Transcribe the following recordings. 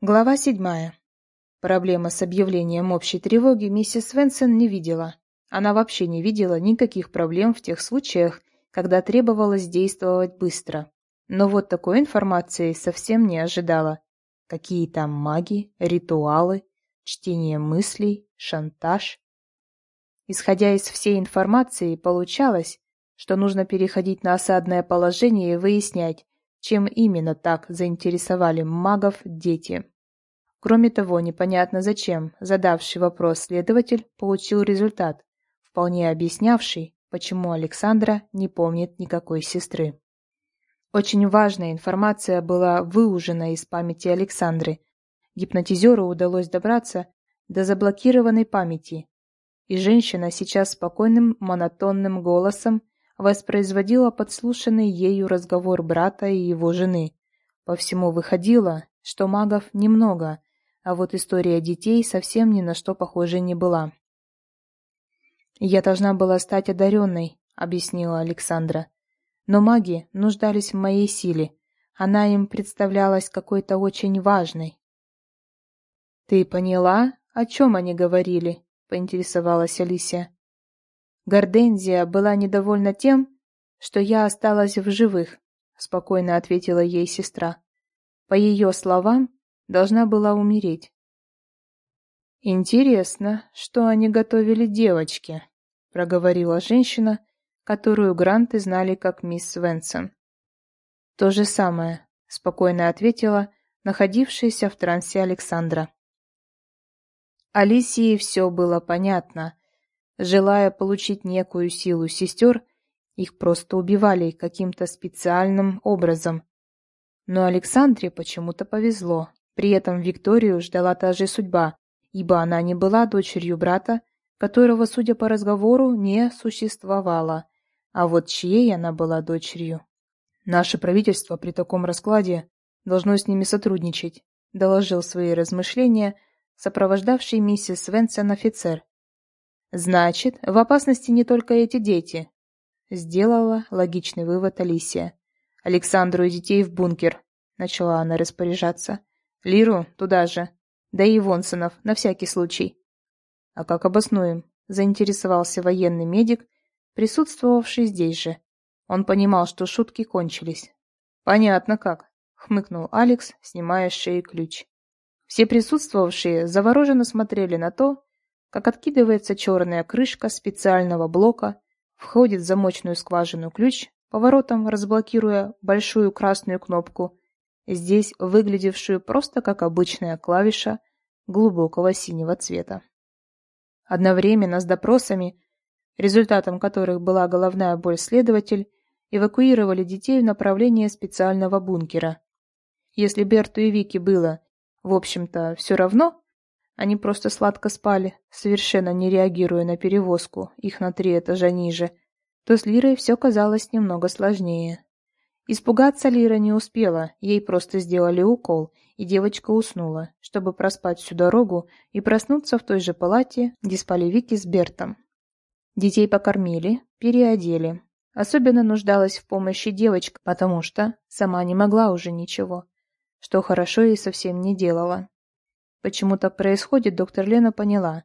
Глава седьмая. Проблема с объявлением общей тревоги миссис Свенсон не видела. Она вообще не видела никаких проблем в тех случаях, когда требовалось действовать быстро. Но вот такой информации совсем не ожидала. Какие там маги, ритуалы, чтение мыслей, шантаж. Исходя из всей информации, получалось, что нужно переходить на осадное положение и выяснять, чем именно так заинтересовали магов дети. Кроме того, непонятно зачем задавший вопрос следователь получил результат, вполне объяснявший, почему Александра не помнит никакой сестры. Очень важная информация была выужена из памяти Александры. Гипнотизеру удалось добраться до заблокированной памяти, и женщина сейчас спокойным монотонным голосом воспроизводила подслушанный ею разговор брата и его жены. По всему выходило, что магов немного, а вот история детей совсем ни на что похожа не была. «Я должна была стать одаренной», — объяснила Александра. «Но маги нуждались в моей силе. Она им представлялась какой-то очень важной». «Ты поняла, о чем они говорили?» — поинтересовалась Алисия. Гортензия была недовольна тем, что я осталась в живых, спокойно ответила ей сестра. По ее словам, должна была умереть. Интересно, что они готовили девочке, проговорила женщина, которую гранты знали как мисс Свенсон. То же самое, спокойно ответила находившаяся в трансе Александра. Алисии все было понятно, Желая получить некую силу сестер, их просто убивали каким-то специальным образом. Но Александре почему-то повезло. При этом Викторию ждала та же судьба, ибо она не была дочерью брата, которого, судя по разговору, не существовало. А вот чьей она была дочерью? Наше правительство при таком раскладе должно с ними сотрудничать, доложил свои размышления сопровождавший миссис Свенсон офицер, Значит, в опасности не только эти дети. Сделала логичный вывод Алисия. Александру и детей в бункер. Начала она распоряжаться. Лиру туда же. Да и Вонсонов, на всякий случай. А как обоснуем? Заинтересовался военный медик, присутствовавший здесь же. Он понимал, что шутки кончились. Понятно как, хмыкнул Алекс, снимая с шеи ключ. Все присутствовавшие завороженно смотрели на то, как откидывается черная крышка специального блока, входит в замочную скважину ключ, поворотом разблокируя большую красную кнопку, здесь выглядевшую просто как обычная клавиша глубокого синего цвета. Одновременно с допросами, результатом которых была головная боль следователь, эвакуировали детей в направлении специального бункера. Если Берту и Вике было, в общем-то, все равно, они просто сладко спали, совершенно не реагируя на перевозку, их на три этажа ниже, то с Лирой все казалось немного сложнее. Испугаться Лира не успела, ей просто сделали укол, и девочка уснула, чтобы проспать всю дорогу и проснуться в той же палате, где спали Вики с Бертом. Детей покормили, переодели. Особенно нуждалась в помощи девочка, потому что сама не могла уже ничего, что хорошо и совсем не делала. Почему так происходит, доктор Лена поняла.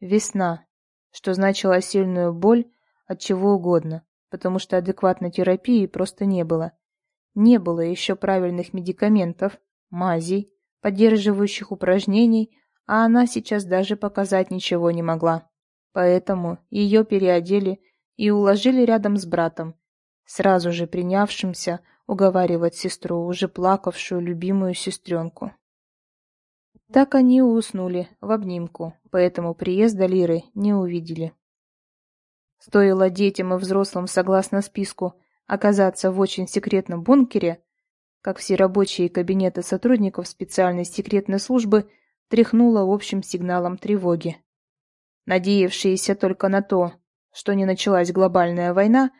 Весна, что значило сильную боль от чего угодно, потому что адекватной терапии просто не было. Не было еще правильных медикаментов, мазей, поддерживающих упражнений, а она сейчас даже показать ничего не могла. Поэтому ее переодели и уложили рядом с братом, сразу же принявшимся уговаривать сестру, уже плакавшую любимую сестренку. Так они и уснули в обнимку, поэтому приезда Лиры не увидели. Стоило детям и взрослым, согласно списку, оказаться в очень секретном бункере, как все рабочие кабинеты сотрудников специальной секретной службы тряхнуло общим сигналом тревоги. Надеявшиеся только на то, что не началась глобальная война,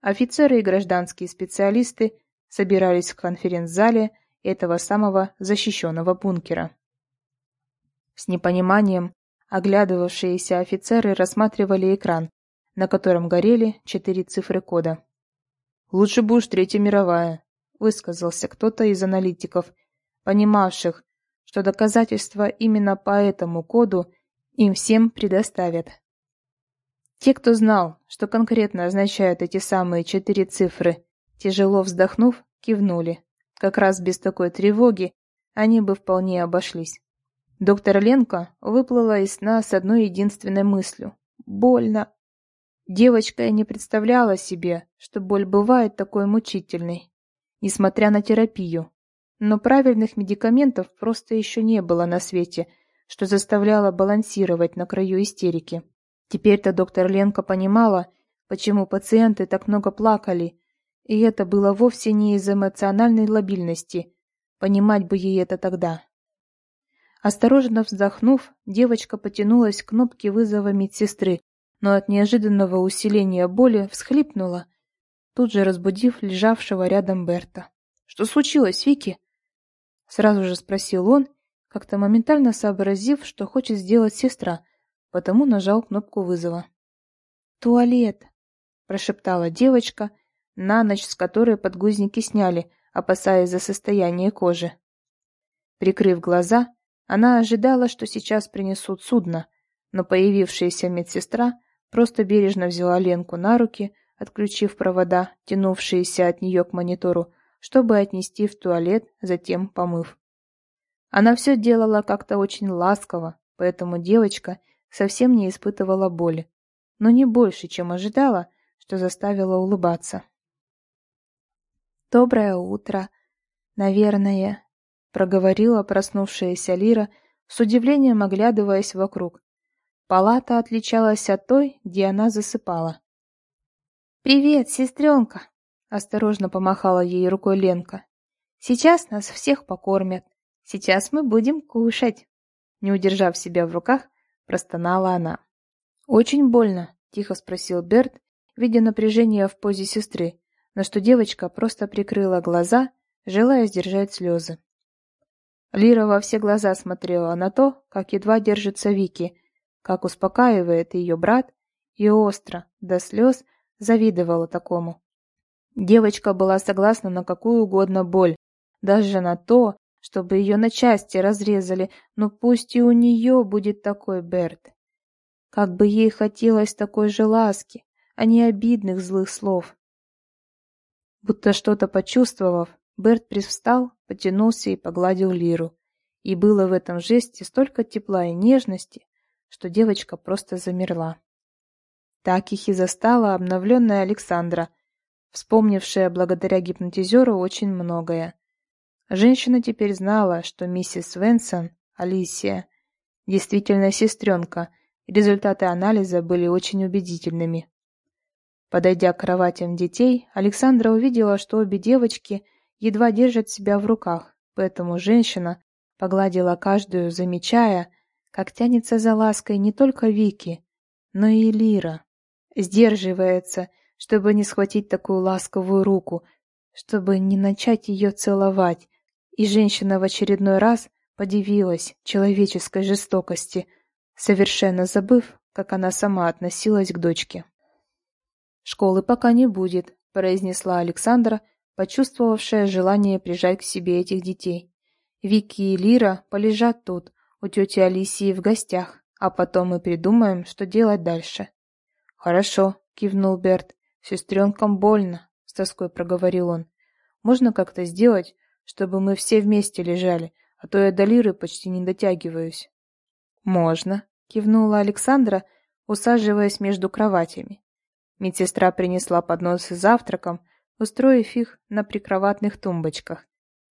офицеры и гражданские специалисты собирались в конференц-зале этого самого защищенного бункера. С непониманием оглядывавшиеся офицеры рассматривали экран, на котором горели четыре цифры кода. «Лучше бы уж Третья мировая», — высказался кто-то из аналитиков, понимавших, что доказательства именно по этому коду им всем предоставят. Те, кто знал, что конкретно означают эти самые четыре цифры, тяжело вздохнув, кивнули. Как раз без такой тревоги они бы вполне обошлись. Доктор Ленко выплыла из сна с одной единственной мыслью. Больно. Девочка и не представляла себе, что боль бывает такой мучительной, несмотря на терапию. Но правильных медикаментов просто еще не было на свете, что заставляло балансировать на краю истерики. Теперь-то доктор Ленко понимала, почему пациенты так много плакали, и это было вовсе не из эмоциональной лобильности. Понимать бы ей это тогда. Осторожно вздохнув, девочка потянулась к кнопке вызова медсестры, но от неожиданного усиления боли всхлипнула, тут же разбудив лежавшего рядом Берта. «Что случилось, Вики?» Сразу же спросил он, как-то моментально сообразив, что хочет сделать сестра, потому нажал кнопку вызова. «Туалет!» – прошептала девочка, на ночь с которой подгузники сняли, опасаясь за состояние кожи. Прикрыв глаза, она ожидала, что сейчас принесут судно, но появившаяся медсестра просто бережно взяла Ленку на руки, отключив провода, тянувшиеся от нее к монитору, чтобы отнести в туалет, затем помыв. Она все делала как-то очень ласково, поэтому девочка совсем не испытывала боли, но не больше, чем ожидала, что заставила улыбаться. «Доброе утро, наверное», проговорила проснувшаяся Лира, с удивлением оглядываясь вокруг. Палата отличалась от той, где она засыпала. «Привет, сестренка!» — осторожно помахала ей рукой Ленка. «Сейчас нас всех покормят. Сейчас мы будем кушать!» Не удержав себя в руках, простонала она. «Очень больно?» — тихо спросил Берт, видя напряжение в позе сестры, на что девочка просто прикрыла глаза, желая сдержать слезы. Лира во все глаза смотрела на то, как едва держится Вики, как успокаивает ее брат, и остро, до слез, завидовала такому. Девочка была согласна на какую угодно боль, даже на то, чтобы ее на части разрезали, но пусть и у нее будет такой Берт. Как бы ей хотелось такой же ласки, а не обидных злых слов. Будто что-то почувствовав, Берт привстал, потянулся и погладил Лиру. И было в этом жесте столько тепла и нежности, что девочка просто замерла. Так их и застала обновленная Александра, вспомнившая благодаря гипнотизеру очень многое. Женщина теперь знала, что миссис Венсон, Алисия, действительно сестренка, и результаты анализа были очень убедительными. Подойдя к кроватям детей, Александра увидела, что обе девочки – едва держит себя в руках, поэтому женщина погладила каждую, замечая, как тянется за лаской не только Вики, но и Лира. Сдерживается, чтобы не схватить такую ласковую руку, чтобы не начать ее целовать, и женщина в очередной раз подивилась человеческой жестокости, совершенно забыв, как она сама относилась к дочке. «Школы пока не будет», — произнесла Александра, почувствовавшая желание прижать к себе этих детей. Вики и Лира полежат тут, у тети Алисии в гостях, а потом мы придумаем, что делать дальше. «Хорошо», — кивнул Берт. «Сестренкам больно», — с тоской проговорил он. «Можно как-то сделать, чтобы мы все вместе лежали, а то я до Лиры почти не дотягиваюсь». «Можно», — кивнула Александра, усаживаясь между кроватями. Медсестра принесла поднос с завтраком, устроив их на прикроватных тумбочках.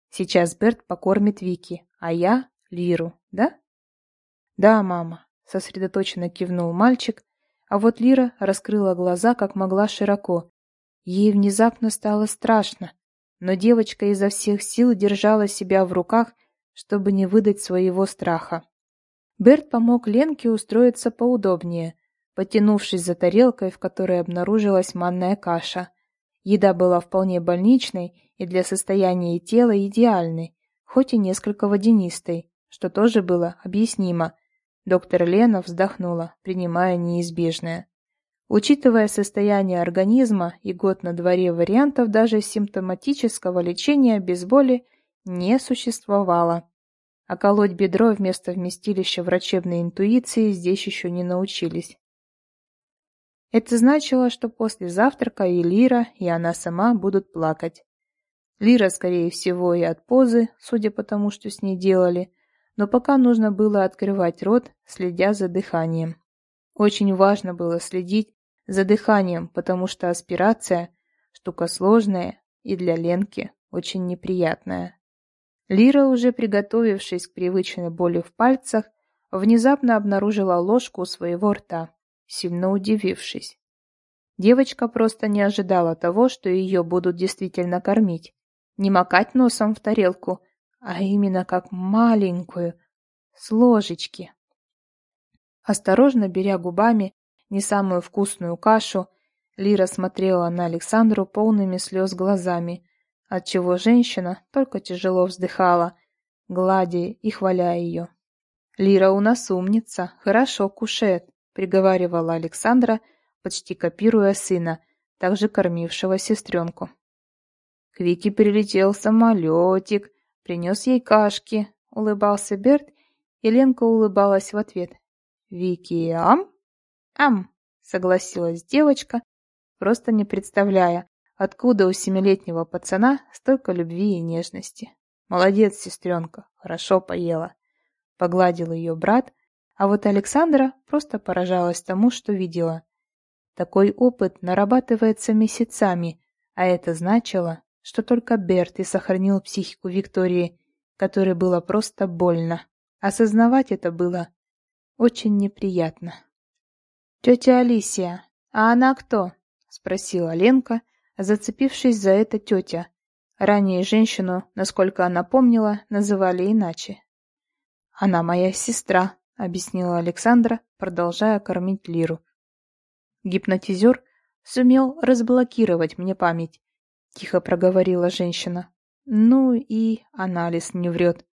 Сейчас Берт покормит Вики, а я — Лиру, да? Да, мама, сосредоточенно кивнул мальчик, а вот Лира раскрыла глаза как могла широко. Ей внезапно стало страшно, но девочка изо всех сил держала себя в руках, чтобы не выдать своего страха. Берт помог Ленке устроиться поудобнее, потянувшись за тарелкой, в которой обнаружилась манная каша. Еда была вполне больничной и для состояния тела идеальной, хоть и несколько водянистой, что тоже было объяснимо. Доктор Лена вздохнула, принимая неизбежное. Учитывая состояние организма и год на дворе вариантов даже симптоматического лечения без боли не существовало. а колоть бедро вместо вместилища врачебной интуиции здесь еще не научились. Это значило, что после завтрака и Лира, и она сама будут плакать. Лира, скорее всего, и от позы, судя по тому, что с ней делали, но пока нужно было открывать рот, следя за дыханием. Очень важно было следить за дыханием, потому что аспирация – штука сложная и для Ленки очень неприятная. Лира, уже приготовившись к привычной боли в пальцах, внезапно обнаружила ложку у своего рта, сильно удивившись. Девочка просто не ожидала того, что ее будут действительно кормить. Не макать носом в тарелку, а именно как маленькую, с ложечки. Осторожно беря губами не самую вкусную кашу, Лира смотрела на Александру полными слез глазами, отчего женщина только тяжело вздыхала, гладя и хваля ее. «Лира у нас умница, хорошо кушает», — приговаривала Александра, почти копируя сына, также кормившего сестренку. К Вике прилетел самолетик, принес ей кашки, улыбался Берт, и Ленка улыбалась в ответ. «Вики, ам?» «Ам», — согласилась девочка, просто не представляя, Откуда у семилетнего пацана столько любви и нежности? Молодец, сестренка, хорошо поела. Погладил ее брат, а вот Александра просто поражалась тому, что видела. Такой опыт нарабатывается месяцами, а это значило, что только Берт и сохранил психику Виктории, которой было просто больно. Осознавать это было очень неприятно. «Тетя Алисия, а она кто?» — спросила Ленка, зацепившись за это тетя. Ранее женщину, насколько она помнила, называли иначе. «Она моя сестра», — объяснила Александра, продолжая кормить Лиру. Гипнотизер сумел разблокировать мне память, — тихо проговорила женщина. Ну и анализ не врет.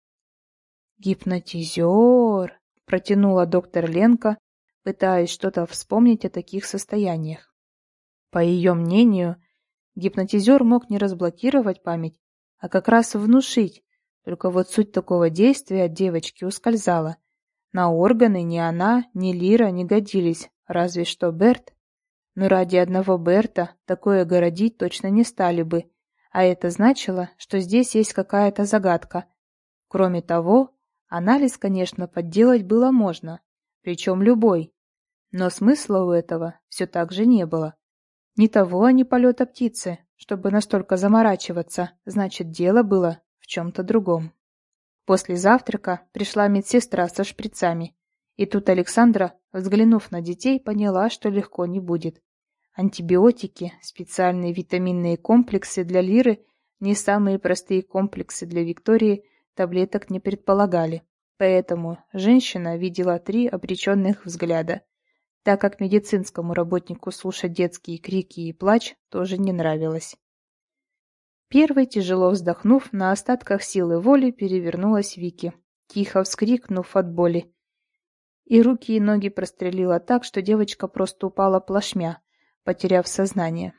«Гипнотизер!» — протянула доктор Ленка, пытаясь что-то вспомнить о таких состояниях. По ее мнению, Гипнотизер мог не разблокировать память, а как раз внушить, только вот суть такого действия от девочки ускользала. На органы ни она, ни Лира не годились, разве что Берт. Но ради одного Берта такое городить точно не стали бы, а это значило, что здесь есть какая-то загадка. Кроме того, анализ, конечно, подделать было можно, причем любой, но смысла у этого все так же не было. Не того они полета птицы, чтобы настолько заморачиваться, значит, дело было в чем-то другом. После завтрака пришла медсестра со шприцами. И тут Александра, взглянув на детей, поняла, что легко не будет. Антибиотики, специальные витаминные комплексы для Лиры, не самые простые комплексы для Виктории, таблеток не предполагали. Поэтому женщина видела три обреченных взгляда так как медицинскому работнику слушать детские крики и плач тоже не нравилось. Первой, тяжело вздохнув, на остатках силы воли перевернулась Вики, тихо вскрикнув от боли. И руки и ноги прострелила так, что девочка просто упала плашмя, потеряв сознание.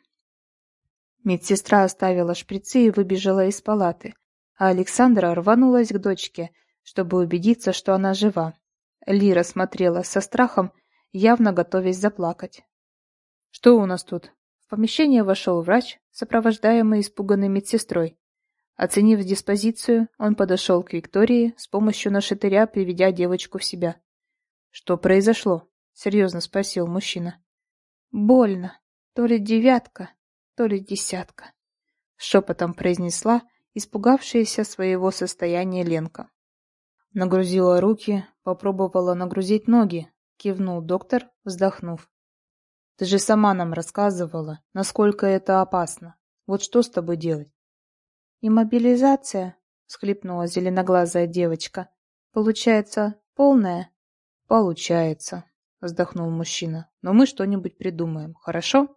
Медсестра оставила шприцы и выбежала из палаты, а Александра рванулась к дочке, чтобы убедиться, что она жива. Лира смотрела со страхом, явно готовясь заплакать. «Что у нас тут?» В помещение вошел врач, сопровождаемый испуганной медсестрой. Оценив диспозицию, он подошел к Виктории, с помощью нашатыря приведя девочку в себя. «Что произошло?» — серьезно спросил мужчина. «Больно. То ли девятка, то ли десятка», — шепотом произнесла испугавшаяся своего состояния Ленка. Нагрузила руки, попробовала нагрузить ноги, — кивнул доктор, вздохнув. «Ты же сама нам рассказывала, насколько это опасно. Вот что с тобой делать?» «Иммобилизация?» — схлипнула зеленоглазая девочка. «Получается, полная?» «Получается», — вздохнул мужчина. «Но мы что-нибудь придумаем, хорошо?»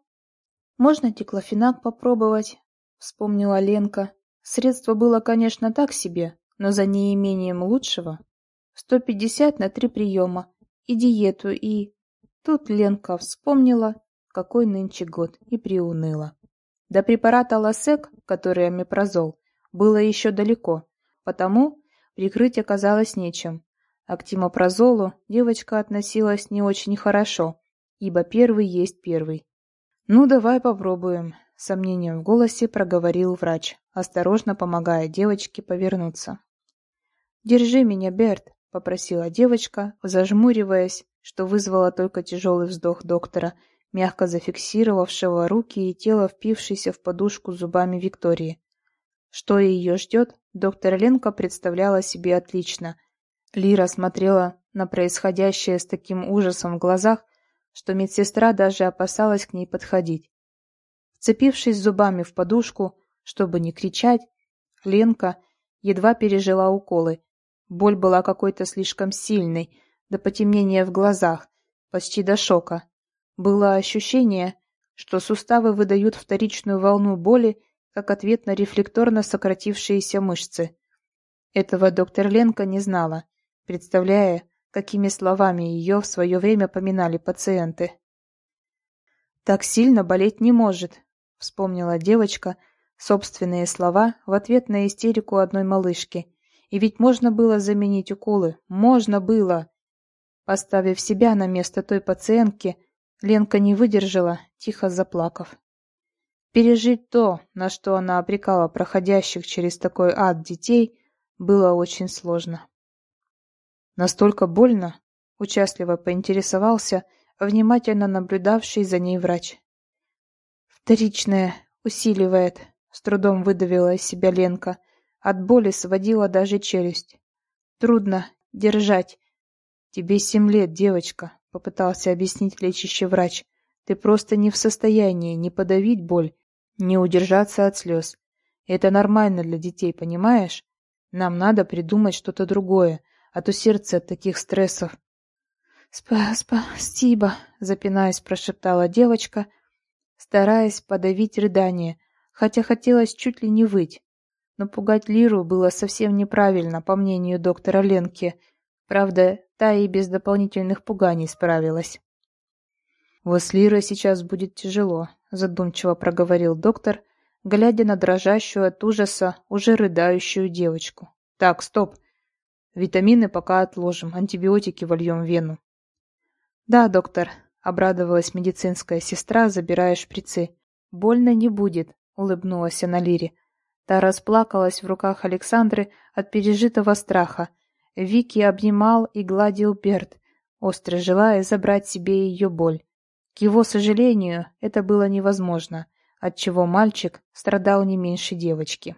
«Можно диклофенак попробовать?» — вспомнила Ленка. Средство было, конечно, так себе, но за неимением лучшего. Сто пятьдесят на три приема и диету, и... Тут Ленка вспомнила, какой нынче год, и приуныла. До препарата Лосек, который омепразол, было еще далеко, потому прикрыть оказалось нечем, а к тимопрозолу девочка относилась не очень хорошо, ибо первый есть первый. «Ну, давай попробуем», — сомнением в голосе проговорил врач, осторожно помогая девочке повернуться. «Держи меня, Берт», — попросила девочка, зажмуриваясь, что вызвало только тяжелый вздох доктора, мягко зафиксировавшего руки и тело, впившееся в подушку зубами Виктории. Что ее ждет, доктор Ленко представляла себе отлично. Лира смотрела на происходящее с таким ужасом в глазах, что медсестра даже опасалась к ней подходить. Вцепившись зубами в подушку, чтобы не кричать, Ленка едва пережила уколы. Боль была какой-то слишком сильной, до потемнения в глазах, почти до шока. Было ощущение, что суставы выдают вторичную волну боли, как ответ на рефлекторно сократившиеся мышцы. Этого доктор Ленка не знала, представляя, какими словами ее в свое время поминали пациенты. «Так сильно болеть не может», — вспомнила девочка собственные слова в ответ на истерику одной малышки. «И ведь можно было заменить уколы, можно было!» Поставив себя на место той пациентки, Ленка не выдержала, тихо заплакав. Пережить то, на что она обрекала проходящих через такой ад детей, было очень сложно. Настолько больно, участливо поинтересовался внимательно наблюдавший за ней врач. Вторичное усиливает, с трудом выдавила из себя Ленка. От боли сводила даже челюсть. Трудно держать, «Тебе семь лет, девочка», — попытался объяснить лечащий врач. «Ты просто не в состоянии ни подавить боль, ни удержаться от слез. Это нормально для детей, понимаешь? Нам надо придумать что-то другое, а то сердце от таких стрессов». «Спасибо», — запинаясь, прошептала девочка, стараясь подавить рыдание, хотя хотелось чуть ли не выть. Но пугать Лиру было совсем неправильно, по мнению доктора Ленки. Правда, Та и без дополнительных пуганий справилась. «Вот с Лирой сейчас будет тяжело», — задумчиво проговорил доктор, глядя на дрожащую от ужаса, уже рыдающую девочку. «Так, стоп. Витамины пока отложим, антибиотики вольем в вену». «Да, доктор», — обрадовалась медицинская сестра, забирая шприцы. «Больно не будет», — улыбнулась она Лире. Та расплакалась в руках Александры от пережитого страха, Вики обнимал и гладил Берт, остро желая забрать себе ее боль. К его сожалению, это было невозможно, отчего мальчик страдал не меньше девочки.